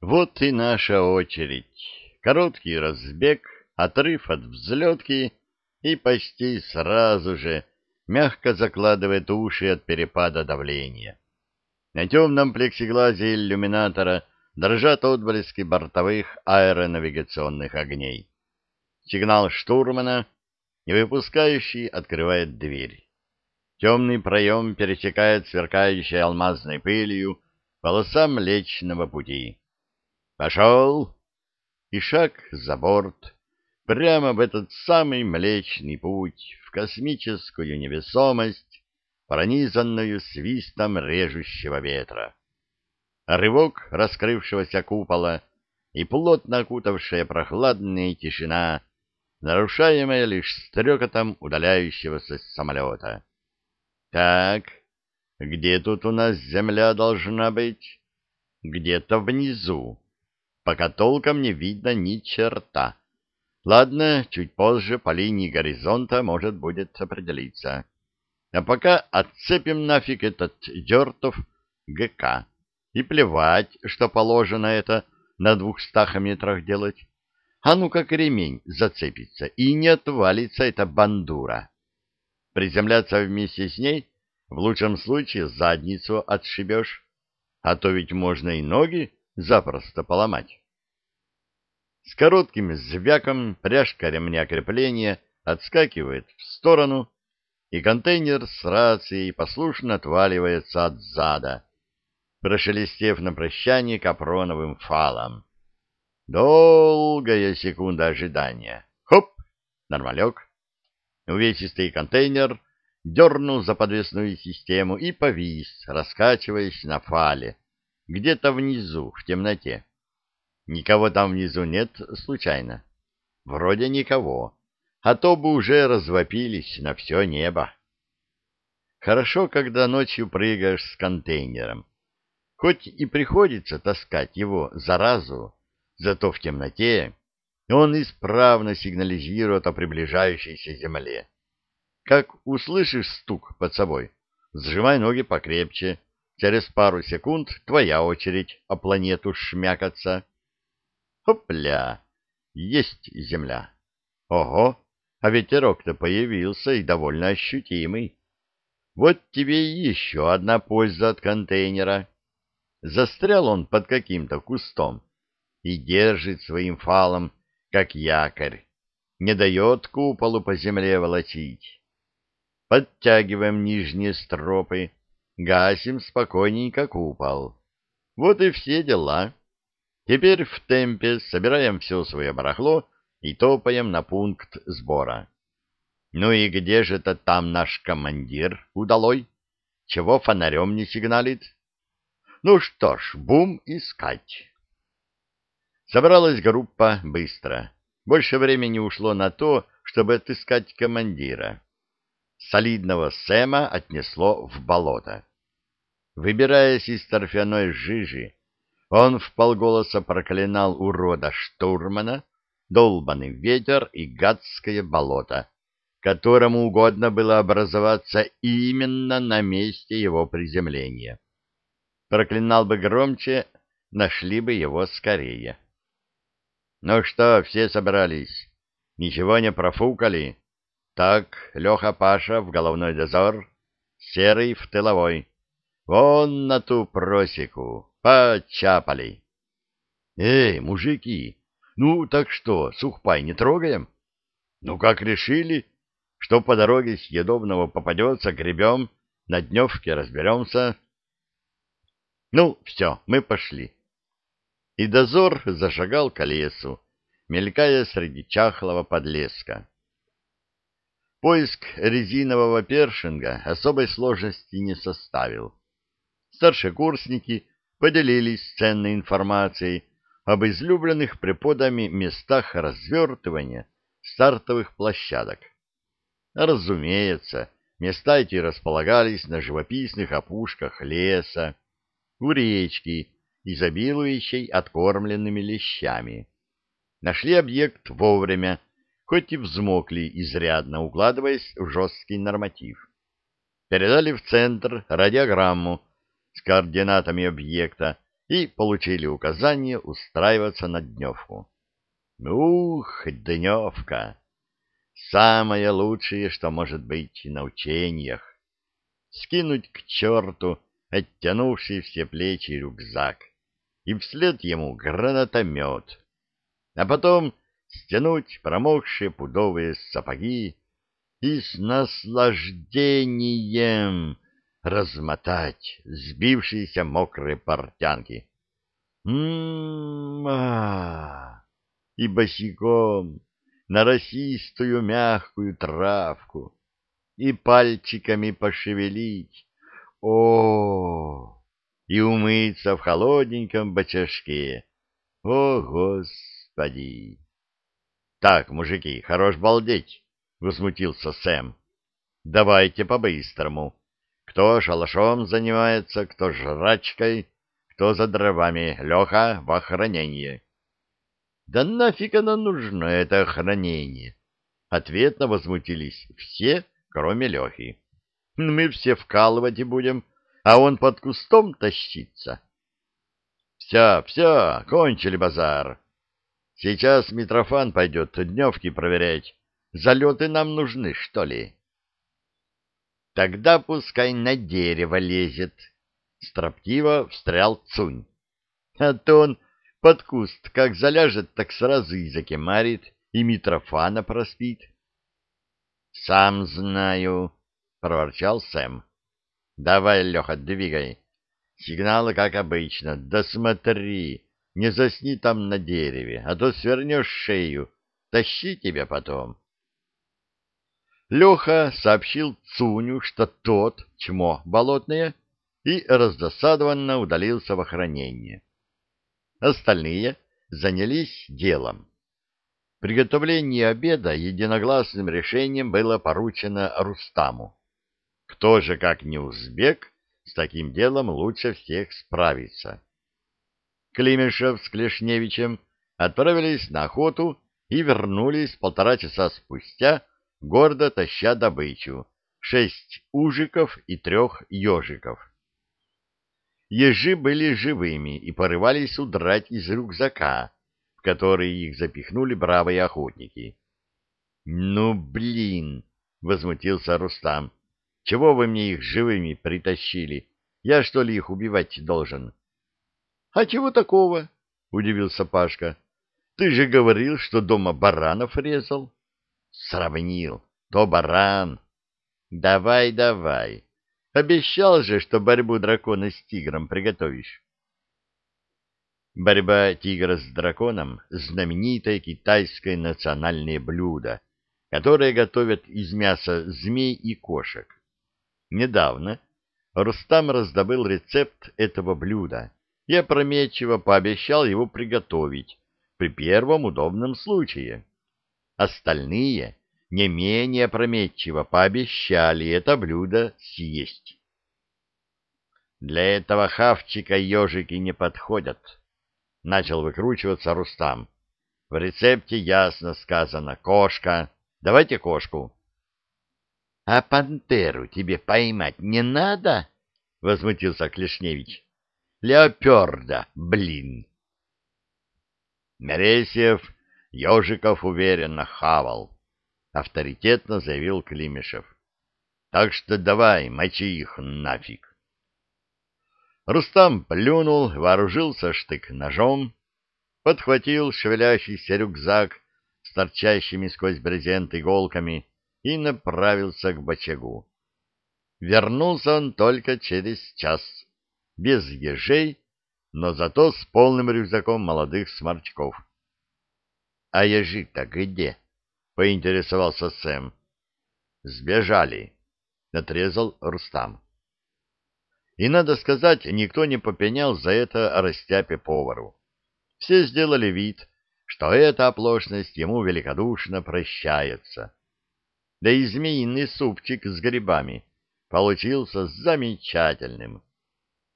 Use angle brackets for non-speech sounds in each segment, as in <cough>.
Вот и наша очередь. Короткий разбег, отрыв от взлетки и почти сразу же мягко закладывает уши от перепада давления. На темном плексиглазе иллюминатора дрожат отблески бортовых аэронавигационных огней. Сигнал штурмана, и выпускающий открывает дверь. Темный проем пересекает сверкающей алмазной пылью полоса Млечного Пути. «Пошел!» И шаг за борт, прямо в этот самый Млечный Путь, в космическую невесомость, пронизанную свистом режущего ветра. Рывок раскрывшегося купола и плотно окутавшая прохладная тишина, нарушаемая лишь стрекотом удаляющегося самолета. Так, где тут у нас земля должна быть? Где-то внизу. Пока толком не видно ни черта. Ладно, чуть позже по линии горизонта может будет определиться. А пока отцепим нафиг этот дертов ГК. И плевать, что положено это на двухстах метрах делать. А ну как ремень зацепится, и не отвалится эта бандура приземляться вместе с ней, в лучшем случае задницу отшибешь, а то ведь можно и ноги запросто поломать. С коротким звяком пряжка ремня крепления отскакивает в сторону, и контейнер с рацией послушно отваливается от зада, прошелестев на прощание капроновым фалом. Долгая секунда ожидания. Хоп! Нормалек. Увесистый контейнер дернул за подвесную систему и повис, раскачиваясь на фале, где-то внизу, в темноте. Никого там внизу нет, случайно? Вроде никого, а то бы уже развопились на все небо. Хорошо, когда ночью прыгаешь с контейнером. Хоть и приходится таскать его заразу, зато в темноте он исправно сигнализирует о приближающейся земле. Как услышишь стук под собой, сжимай ноги покрепче. Через пару секунд твоя очередь о планету шмякаться. Хопля! Есть земля. Ого! А ветерок-то появился и довольно ощутимый. Вот тебе еще одна польза от контейнера. Застрял он под каким-то кустом и держит своим фалом как якорь, не дает куполу по земле волочить. Подтягиваем нижние стропы, гасим спокойненько купол. Вот и все дела. Теперь в темпе собираем все свое барахло и топаем на пункт сбора. Ну и где же это там наш командир удалой? Чего фонарем не сигналит? Ну что ж, бум искать. Собралась группа быстро. Больше времени ушло на то, чтобы отыскать командира. Солидного Сэма отнесло в болото. Выбираясь из торфяной жижи, он вполголоса проклинал урода штурмана, долбанный ветер и гадское болото, которому угодно было образоваться именно на месте его приземления. Проклинал бы громче, нашли бы его скорее. Ну что, все собрались? Ничего не профукали? Так, Леха Паша в головной дозор, Серый в тыловой. Вон на ту просеку. Почапали. Эй, мужики, ну так что, сухпай не трогаем? Ну как решили? Что по дороге съедобного попадется, гребем, на дневке разберемся. Ну, все, мы пошли и дозор зашагал к лесу, мелькая среди чахлого подлеска. Поиск резинового першинга особой сложности не составил. Старшекурсники поделились ценной информацией об излюбленных преподами местах развертывания стартовых площадок. Разумеется, места эти располагались на живописных опушках леса, у речки, изобилующей откормленными лещами. Нашли объект вовремя, хоть и взмокли изрядно, укладываясь в жесткий норматив. Передали в центр радиограмму с координатами объекта и получили указание устраиваться на дневку. Ух, дневка! Самое лучшее, что может быть на учениях. Скинуть к черту оттянувший все плечи рюкзак, и вслед ему гранатомет, а потом стянуть промокшие пудовые сапоги и с наслаждением размотать сбившиеся мокрые портянки. М-м-м! И босиком на росистую мягкую травку и пальчиками пошевелить. О! И умыться в холодненьком бочажке. О, Господи! Так, мужики, хорош балдеть, возмутился Сэм. Давайте по-быстрому. Кто шалашом занимается, кто жрачкой, кто за дровами. Леха в охранение. Да нафиг оно нужно, это охранение? Ответно возмутились все, кроме Лехи. Мы все вкалывать и будем, а он под кустом тащится. Все, все, кончили базар. Сейчас Митрофан пойдет дневки проверять. Залеты нам нужны, что ли? Тогда пускай на дерево лезет. Строптиво встрял Цунь. А то он под куст как заляжет, так сразу и закемарит, и Митрофана проспит. — Сам знаю, — проворчал Сэм. — Давай, Леха, двигай. Сигналы, как обычно. Да смотри, не засни там на дереве, а то свернешь шею. Тащи тебя потом. Леха сообщил Цуню, что тот, чмо болотное, и раздосадованно удалился в охранение. Остальные занялись делом. Приготовление обеда единогласным решением было поручено Рустаму. Кто же, как не узбек, с таким делом лучше всех справится. Климешев с Клешневичем отправились на охоту и вернулись полтора часа спустя, гордо таща добычу — шесть ужиков и трех ежиков. Ежи были живыми и порывались удрать из рюкзака, в который их запихнули бравые охотники. — Ну, блин! — возмутился Рустам. — Чего вы мне их живыми притащили? Я, что ли, их убивать должен? — А чего такого? — удивился Пашка. — Ты же говорил, что дома баранов резал. — Сравнил. То баран. — Давай, давай. Обещал же, что борьбу дракона с тигром приготовишь. Борьба тигра с драконом — знаменитое китайское национальное блюдо, которое готовят из мяса змей и кошек. Недавно Рустам раздобыл рецепт этого блюда и опрометчиво пообещал его приготовить при первом удобном случае. Остальные не менее опрометчиво пообещали это блюдо съесть. Для этого хавчика ежики не подходят, — начал выкручиваться Рустам. В рецепте ясно сказано «кошка». Давайте кошку. — А пантеру тебе поймать не надо? — возмутился Клешневич. — Леоперда, блин! Мересьев ежиков уверенно хавал авторитетно заявил Климешев. Так что давай, мочи их нафиг. Рустам плюнул, вооружился штык-ножом, подхватил шевелящийся рюкзак с торчащими сквозь брезент иголками и направился к бочагу. Вернулся он только через час, без ежей, но зато с полным рюкзаком молодых сморчков. — А ежи-то где? — поинтересовался Сэм. «Сбежали», — отрезал Рустам. И, надо сказать, никто не попенял за это растяпе-повару. Все сделали вид, что эта оплошность ему великодушно прощается. Да и змеиный супчик с грибами получился замечательным.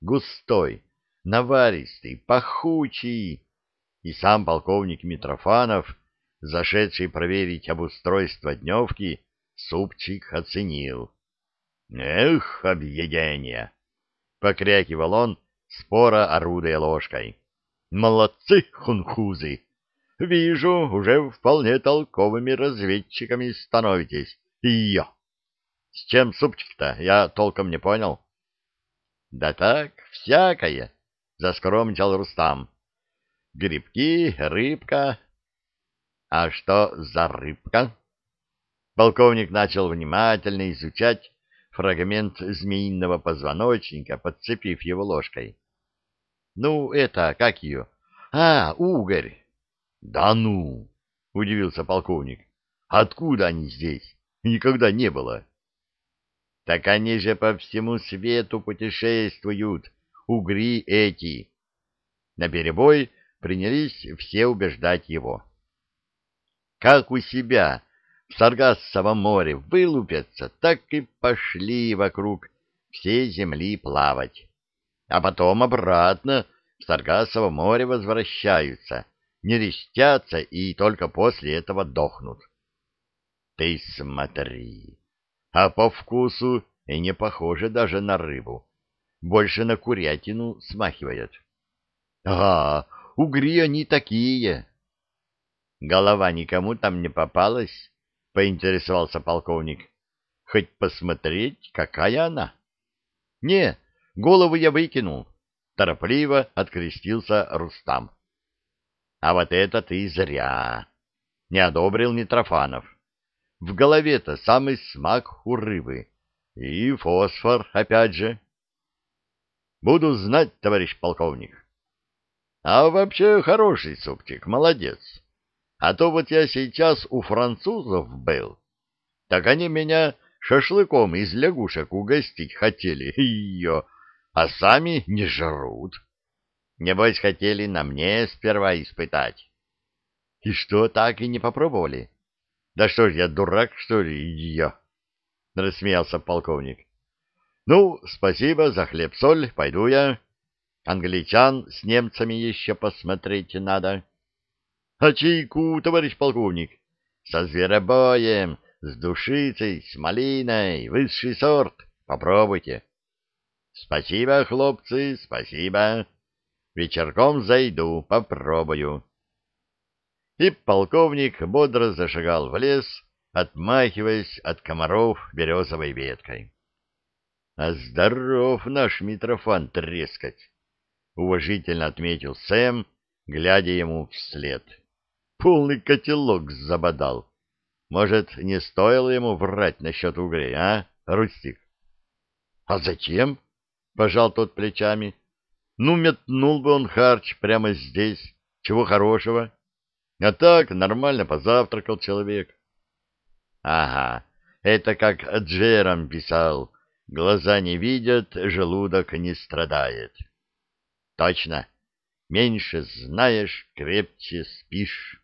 Густой, наваристый, пахучий. И сам полковник Митрофанов зашедший проверить обустройство дневки, супчик оценил. «Эх, объедение!» — покрякивал он, спора орудуя ложкой. Молодцы, хунхузы! Вижу, уже вполне толковыми разведчиками становитесь. Ее! С чем супчик-то? Я толком не понял. Да так, всякое, заскромничал Рустам. Грибки, рыбка. А что за рыбка? Полковник начал внимательно изучать фрагмент змеиного позвоночника, подцепив его ложкой. — Ну, это, как ее? — А, угорь. — Да ну! — удивился полковник. — Откуда они здесь? Никогда не было. — Так они же по всему свету путешествуют, угри эти. На перебой принялись все убеждать его. Как у себя в Саргассовом море вылупятся, так и пошли вокруг всей земли плавать. А потом обратно в Саргассово море возвращаются, не рестятся и только после этого дохнут. Ты смотри, а по вкусу и не похоже даже на рыбу, больше на курятину смахивает. Ага, угри они такие. Голова никому там не попалась? — поинтересовался полковник. — Хоть посмотреть, какая она? — Не, голову я выкинул. Торопливо открестился Рустам. — А вот это ты зря. Не одобрил Митрофанов. В голове-то самый смак у рыбы. И фосфор, опять же. — Буду знать, товарищ полковник. — А вообще хороший супчик, молодец. А то вот я сейчас у французов был. Так они меня шашлыком из лягушек угостить хотели, <laughs> ее, а сами не жрут. Небось, хотели на мне сперва испытать. И что, так и не попробовали? Да что ж, я дурак, что ли, ее? Рассмеялся полковник. Ну, спасибо за хлеб-соль, пойду я. Англичан с немцами еще посмотреть надо. А чайку, товарищ полковник? Со зверобоем, с душицей, с малиной, высший сорт. Попробуйте. Спасибо, хлопцы, спасибо. Вечерком зайду, попробую. И полковник бодро зашагал в лес, отмахиваясь от комаров березовой веткой. — А здоров наш Митрофан трескать! — уважительно отметил Сэм, глядя ему вслед. — Полный котелок забодал. Может, не стоило ему врать насчет угрей, а, Рустик? — А зачем? — пожал тот плечами. — Ну, метнул бы он харч прямо здесь. Чего хорошего? А так нормально позавтракал человек. — Ага, это как Джером писал. Глаза не видят, желудок не страдает. — Точно. Меньше знаешь, крепче спишь.